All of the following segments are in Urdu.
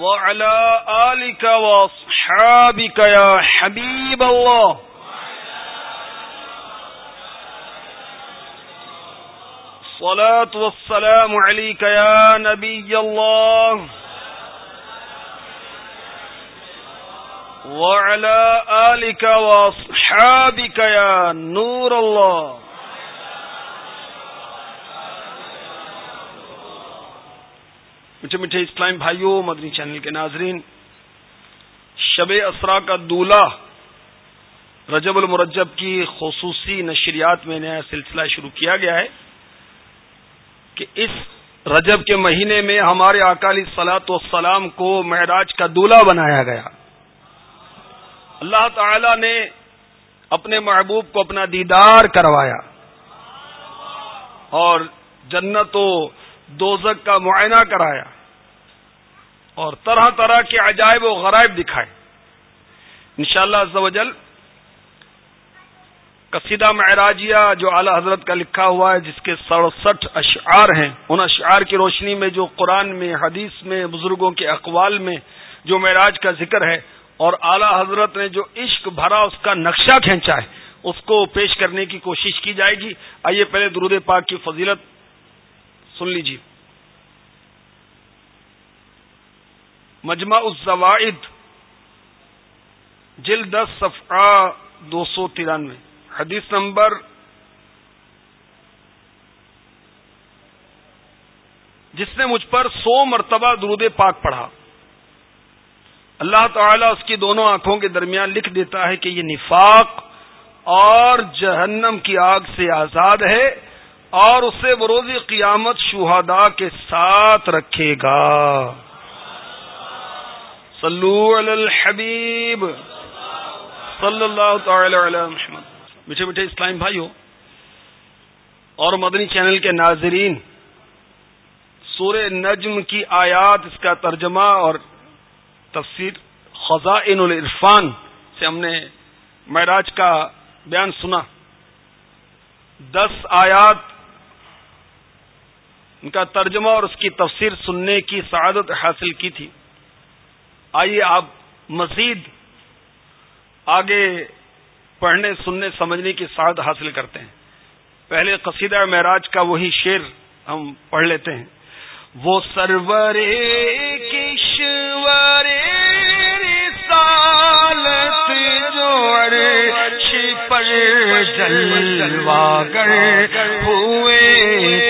وعلى آلك وصحابك يا حبيب الله. الصلاة والسلام عليك يا نبي الله. وعلى آلك وصحابك يا نور الله. میٹھے میٹھے اسلام بھائیوں مدنی چینل کے ناظرین، شب اسرا کا دولہ رجب المرجب کی خصوصی نشریات میں نیا سلسلہ شروع کیا گیا ہے کہ اس رجب کے مہینے میں ہمارے اکالی سلاط والسلام کو معراج کا دولہ بنایا گیا۔ اللہ تعالی نے اپنے محبوب کو اپنا دیدار کروایا اور جنت و دوزک کا معائنہ کرایا اور طرح طرح کے عجائب و غرائب دکھائے۔ انشاءاللہ شاء اللہ قصیدہ معراجیہ جو اعلی حضرت کا لکھا ہوا ہے، جس کے سڑسٹھ اشعار ہیں، ان اشعار کی روشنی میں جو قرآن میں، حدیث میں، بزرگوں کے اقوال میں جو معراج کا ذکر ہے، اور اعلی حضرت نے جو عشق بھرا اس کا نقشہ کھینچا ہے، اس کو پیش کرنے کی کوشش کی جائے گی۔ آئیے پہلے درود پاک کی فضیلت سن لیجیے مجمع الزوائد، جلد دس، صفحہ دو سو ترانوے۔ حدیث نمبر جس نے مجھ پر سو مرتبہ درود پاک پڑھا۔ اللہ تعالیٰ اس کی دونوں آنکھوں کے درمیان لکھ دیتا ہے کہ یہ نفاق اور جہنم کی آگ سے آزاد ہے۔ اور اسے بروزی قیامت شہدا کے ساتھ رکھے گا۔ صلو علی الحبیب۔ صلی اللہ تعالی علی محمد۔ میٹھے میٹھے اسلام بھائیو، اور مدنی چینل کے ناظرین سور نجم کی آیات اس کا ترجمہ اور تفسیر خزائن العرفان سے ہم نے معراج کا بیان سنا۔ دس آیات ان کا ترجمہ اور اس کی تفسیر سننے کی سعادت حاصل کی تھی۔ آئیے آپ مزید آگے پڑھنے، سننے، سمجھنے کی سعادت حاصل کرتے ہیں۔ پہلے قصیدہ معراج کا وہی شعر ہم پڑھ لیتے ہیں۔ وہ سرور کشور سالت جوڑ پر جلواگر ہوئے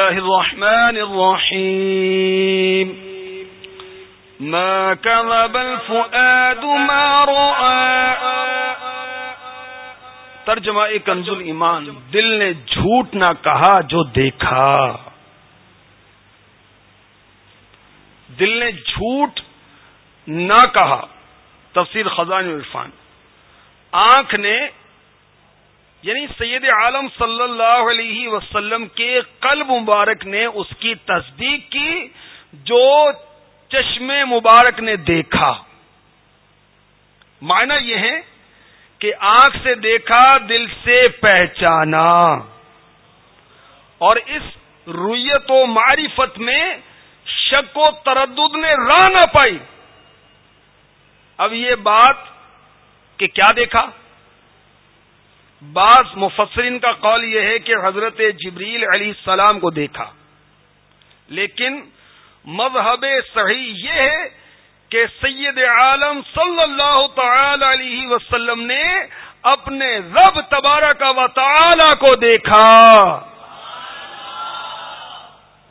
الرحمن الرحيم. ما كذب الفؤاد ما رأى. ترجمہ کنز ایمان، دل نے جھوٹ نہ کہا جو دیکھا. دل نے جھوٹ نہ کہا. تفسیر خزان عرفان. آنکھ نے یعنی سید عالم صلی اللہ علیہ وسلم کے قلب مبارک نے اس کی تصدیق کی جو چشم مبارک نے دیکھا۔ معنی یہ ہے کہ آنکھ سے دیکھا، دل سے پہچانا۔ اور اس رویت و معرفت میں شک و تردد نے راہ نہ پائی۔ اب یہ بات کہ کیا دیکھا؟ بعض مفسرین کا قول یہ ہے کہ حضرت جبریل علیہ السلام کو دیکھا۔ لیکن مذہب صحیح یہ ہے کہ سید عالم صلی اللہ تعالی علیہ وسلم نے اپنے رب تبارہ کا وطالعہ کو دیکھا۔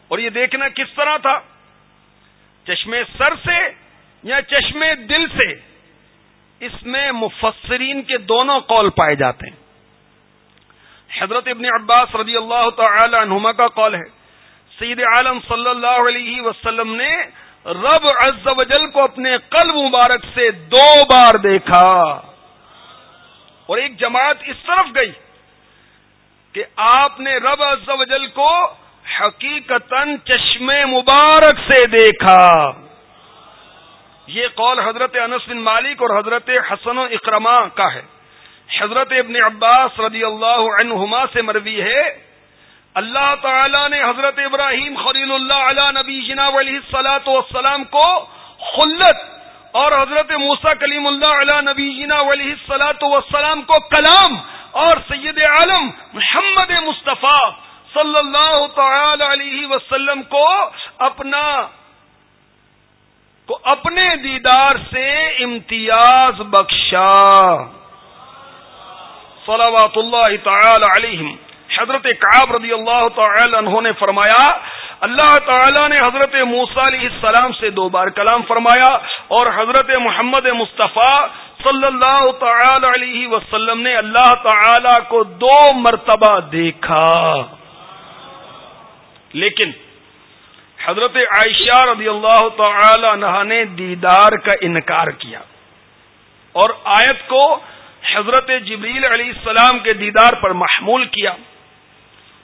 اور یہ دیکھنا کس طرح تھا؟ چشمے سر سے یا چشمے دل سے؟ اس میں مفسرین کے دونوں قول پائے جاتے ہیں۔ حضرت ابن عباس رضی اللہ تعالی عنہما کا قول ہے۔ سید عالم صلی اللہ علیہ وسلم نے رب عز و جل کو اپنے قلب مبارک سے دو بار دیکھا۔ اور ایک جماعت اس طرف گئی کہ آپ نے رب عز و جل کو حقیقت چشم مبارک سے دیکھا۔ یہ قول حضرت انس بن مالک اور حضرت حسن و اکرما کا ہے۔ حضرت ابن عباس رضی اللہ عنہما سے مروی ہے۔ اللہ تعالی نے حضرت ابراہیم خلیل اللہ علیہ نبی جنا علیہ سلاۃ والسلام کو خلت اور حضرت موسا کلیم اللہ علیہ نبی جنا علیہ سلاۃ وسلام کو کلام اور سید عالم محمد مصطفیٰ صلی اللہ تعالی علیہ وسلم کو اپنا کو اپنے دیدار سے امتیاز بخشا۔ صلوات اللہ تعالی علیہم۔ حضرت کعب رضی اللہ تعالی عنہ نے فرمایا، اللہ تعالی نے حضرت موسا علیہ السلام سے دو بار کلام فرمایا اور حضرت محمد مصطفیٰ صلی اللہ تعالی علیہ وسلم نے اللہ تعالی کو دو مرتبہ دیکھا۔ لیکن حضرت عائشہ رضی اللہ تعالی عنہ نے دیدار کا انکار کیا اور آیت کو حضرت جبریل علیہ السلام کے دیدار پر محمول کیا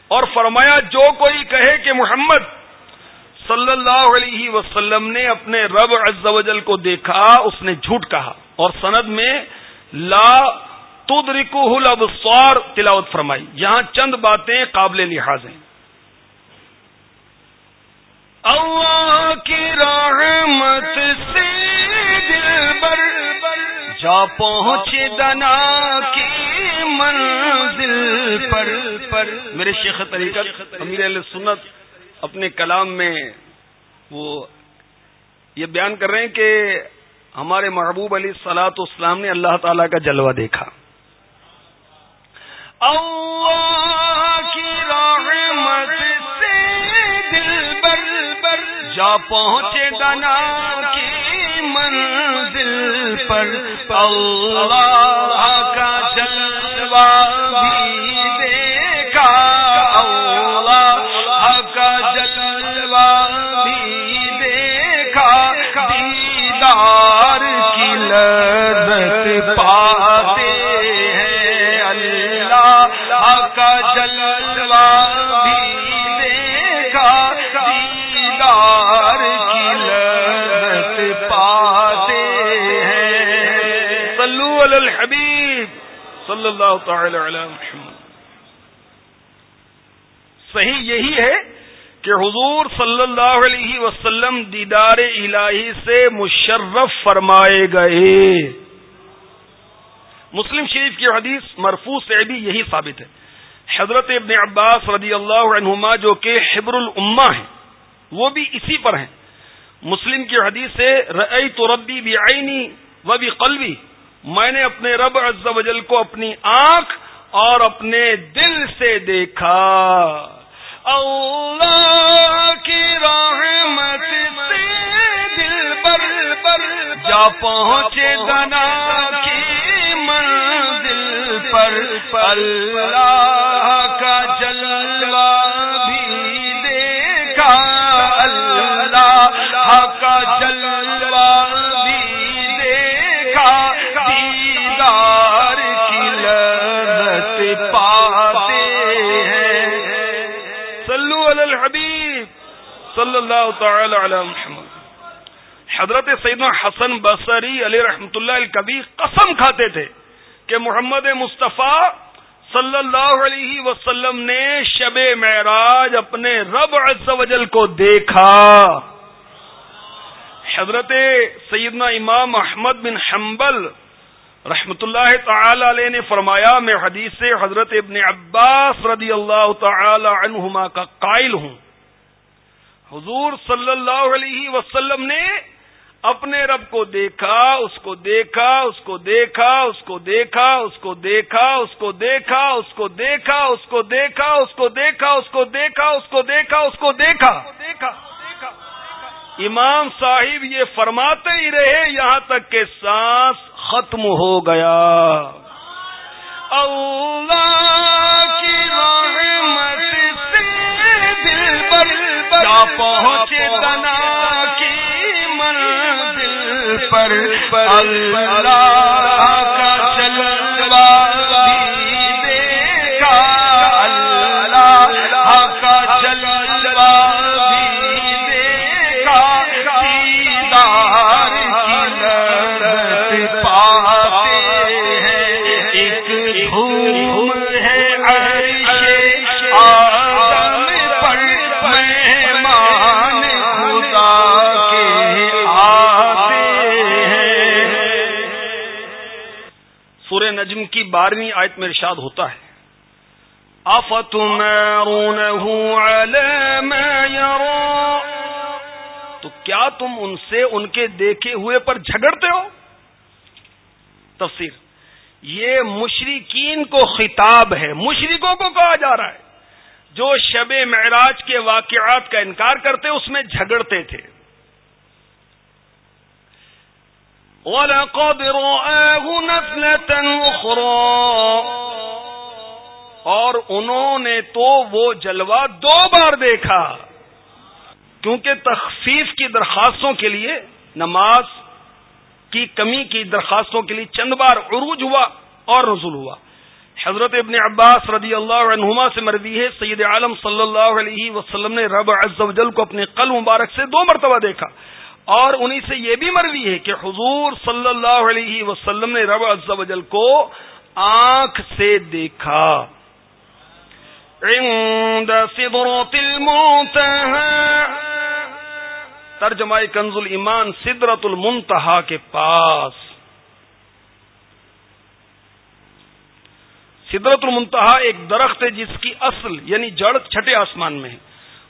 اور فرمایا، جو کوئی کہے کہ محمد صلی اللہ علیہ وسلم نے اپنے رب عز و جل کو دیکھا، اس نے جھوٹ کہا اور سند میں لا تدرکو الابصار تلاوت فرمائی۔ یہاں چند باتیں قابل لحاظ ہیں۔ اللہ کی رحمت سے دل بر جا پہنچے دنا کی منزل پر. پر میرے شیخ طریقت امیر علیہ سنت اپنے کلام میں وہ یہ بیان کر رہے ہیں کہ ہمارے محبوب علی سلاط اسلام نے اللہ تعالی کا جلوہ دیکھا۔ اللہ کی رحمت سے دل بر بر جا پہنچے دنا کی منزل پر اللہ کا جلوہ بھی دیکھا۔ صلی اللہ تعالی علی محمد۔ صحیح یہی ہے کہ حضور صلی اللہ علیہ وسلم دیدار الہی سے مشرف فرمائے گئے۔ مسلم شریف کی حدیث مرفوع سے بھی یہی ثابت ہے۔ حضرت ابن عباس رضی اللہ عنہما جو کہ حبر الما ہیں، وہ بھی اسی پر ہیں۔ مسلم کی حدیث سے رئی تو ربی بھی آئینی و بھی قلبی میں نے اپنے رب عز و جل کو اپنی آنکھ اور اپنے دل سے دیکھا۔ اللہ کی رحمت سے دل بر بر جا پہنچے دنا کی منزل پر۔ اللہ کا جلوہ بھی دیکھا۔ اللہ کا جلوہ صلی اللہ تعالی علی محمد۔ حضرت سیدنا حسن بصری علی رحمت اللہ الکبی قسم کھاتے تھے کہ محمد مصطفیٰ صلی اللہ علیہ وسلم نے شب معراج اپنے رب عز و جل کو دیکھا۔ حضرت سیدنا امام احمد بن حنبل رحمت اللہ تعالی علیہ نے فرمایا، میں حدیث سے حضرت ابن عباس رضی اللہ تعالی عنہما کا قائل ہوں۔ حضور صلی اللہ علیہ وسلم نے اپنے رب کو دیکھا اس کو دیکھا اس کو دیکھا اس کو دیکھا اس کو دیکھا اس کو دیکھا اس کو دیکھا اس کو دیکھا اس کو دیکھا اس کو دیکھا اس کو دیکھا اس کو دیکھا دیکھا امام صاحب یہ فرماتے ہی رہے یہاں تک کہ سانس ختم ہو گیا اللہ کی رحمت پر پہنچے تنا کی منزل پر اللہ بارہویں آیت میں ارشاد ہوتا ہے۔ على ما يرى؟ تو کیا تم ان سے ان کے دیکھے ہوئے پر جھگڑتے ہو؟ تفسیر۔ یہ مشرقین کو خطاب ہے مشرقوں کو کہا جا رہا ہے۔ جو شب معراج کے واقعات کا انکار کرتے، اس میں جھگڑتے تھے۔ وَلَقَدْ رَآهُ نَفْلَةً أُخْرَى. اور انہوں نے تو وہ جلوہ دو بار دیکھا۔ کیونکہ تخفیف کی درخواستوں کے لیے نماز کی کمی کی درخواستوں کے لیے چند بار عروج ہوا اور نزول ہوا۔ حضرت ابن عباس رضی اللہ عنہما سے مروی ہے، سید عالم صلی اللہ علیہ وسلم نے رب عز و جل کو اپنے قلب مبارک سے دو مرتبہ دیکھا۔ اور انہی سے یہ بھی مروی ہے کہ حضور صلی اللہ علیہ وسلم نے رب عز و جل کو آنکھ سے دیکھا۔ عند سدرة ترجمہ کنز المان سدرت المنتہا کے پاس۔ سدرت المنتہا ایک درخت ہے جس کی اصل یعنی جڑ چھٹے آسمان میں ہے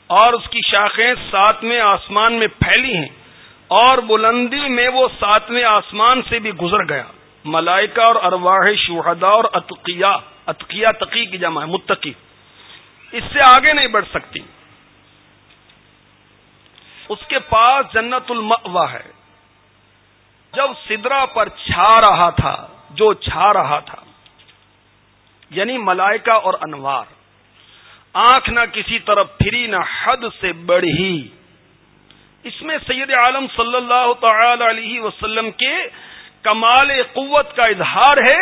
اور اس کی شاخیں ساتویں آسمان میں پھیلی ہیں۔ اور بلندی میں وہ ساتویں آسمان سے بھی گزر گیا۔ ملائکہ اور ارواح شہدا اور اتقیا اتقیا تقی کی جمع ہے، متقی۔ اس سے آگے نہیں بڑھ سکتی۔ اس کے پاس جنت المأوا ہے۔ جب سدرا پر چھا رہا تھا، جو چھا رہا تھا یعنی ملائکہ اور انوار، آنکھ نہ کسی طرف، پھری نہ حد سے بڑھی۔ اس میں سید عالم صلی اللہ تعالی علیہ وسلم کے کمال قوت کا اظہار ہے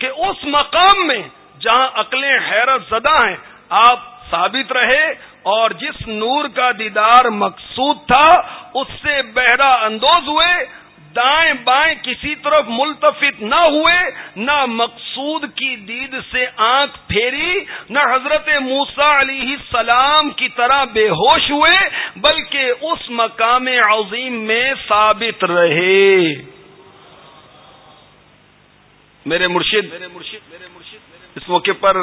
کہ اس مقام میں جہاں عقلیں حیرت زدہ ہیں، آپ ثابت رہے اور جس نور کا دیدار مقصود تھا، اس سے بہرا اندوز ہوئے دائیں بائیں کسی طرف ملتفت نہ ہوئے، نہ مقصود کی دید سے آنکھ پھیری، نہ حضرت موسا علیہ السلام کی طرح بے ہوش ہوئے، بلکہ اس مقام عظیم میں ثابت رہے۔ میرے مرشد میرے مرشد میرے مرشد اس موقع پر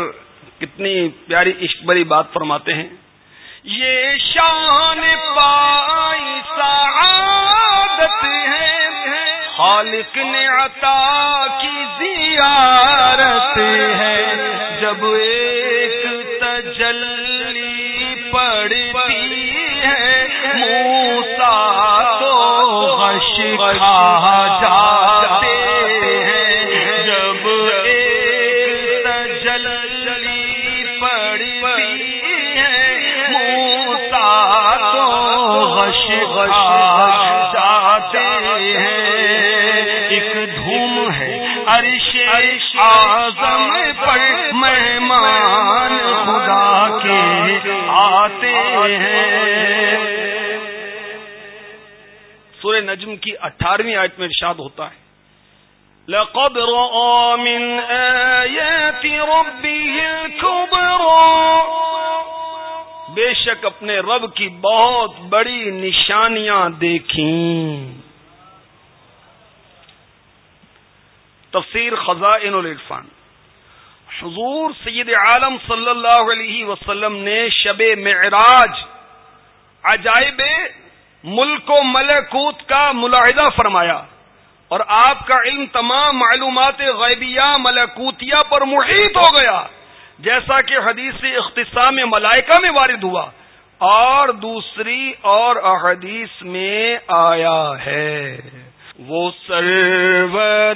کتنی پیاری عشق بری بات فرماتے ہیں۔ یہ شان پائی خالق نے عطا کی زیارت ہے۔ جب ایک تجلی پڑتی ہے موسا تو غش کھا جاتے عرش آزم پر مہمان خدا کے آتے ہیں۔ سورہ نجم کی اٹھارہویں آیت میں ارشاد ہوتا ہے۔ لقد رأى من آيات ربه الكبرى۔ بے شک اپنے رب کی بہت بڑی نشانیاں دیکھیں۔ تفسیر خزائن العرفان۔ حضور سید عالم صلی اللہ علیہ وسلم نے شب معراج عجائب ملک و ملکوت کا ملاحدہ فرمایا اور آپ کا علم تمام معلومات غیبیہ ملکوتیہ پر محیط ہو گیا، جیسا کہ حدیث اختصام ملائکہ میں وارد ہوا۔ اور دوسری اور احادیث میں آیا ہے۔ وہ سرور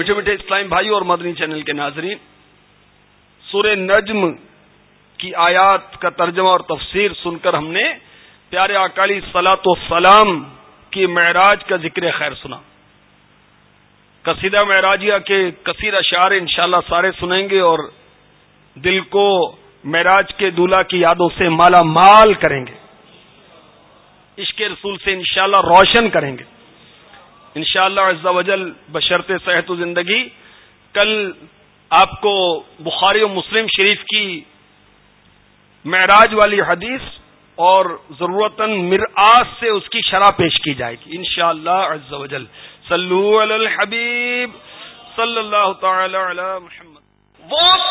میٹھے میٹھے اسلام بھائی اور مدنی چینل کے ناظرین، سورہ نجم کی آیات کا ترجمہ اور تفسیر سن کر ہم نے پیارے اکالی سلاط و سلام کی معراج کا ذکر خیر سنا۔ قصیدہ معراجیہ کے کثیر اشعار انشاءاللہ سارے سنیں گے اور دل کو معراج کے دلہا کی یادوں سے مالا مال کریں گے۔ عشق رسول سے انشاءاللہ روشن کریں گے۔ انشاءاللہ شاء وجل بشرط صحت و زندگی کل آپ کو بخاری و مسلم شریف کی معراج والی حدیث اور ضرورت مرآس سے اس کی شرح پیش کی جائے گی۔ انشاءاللہ شاء اللہ وجل صلو علی الحبیب۔ صلی اللہ تعالی علی محمد۔ وہ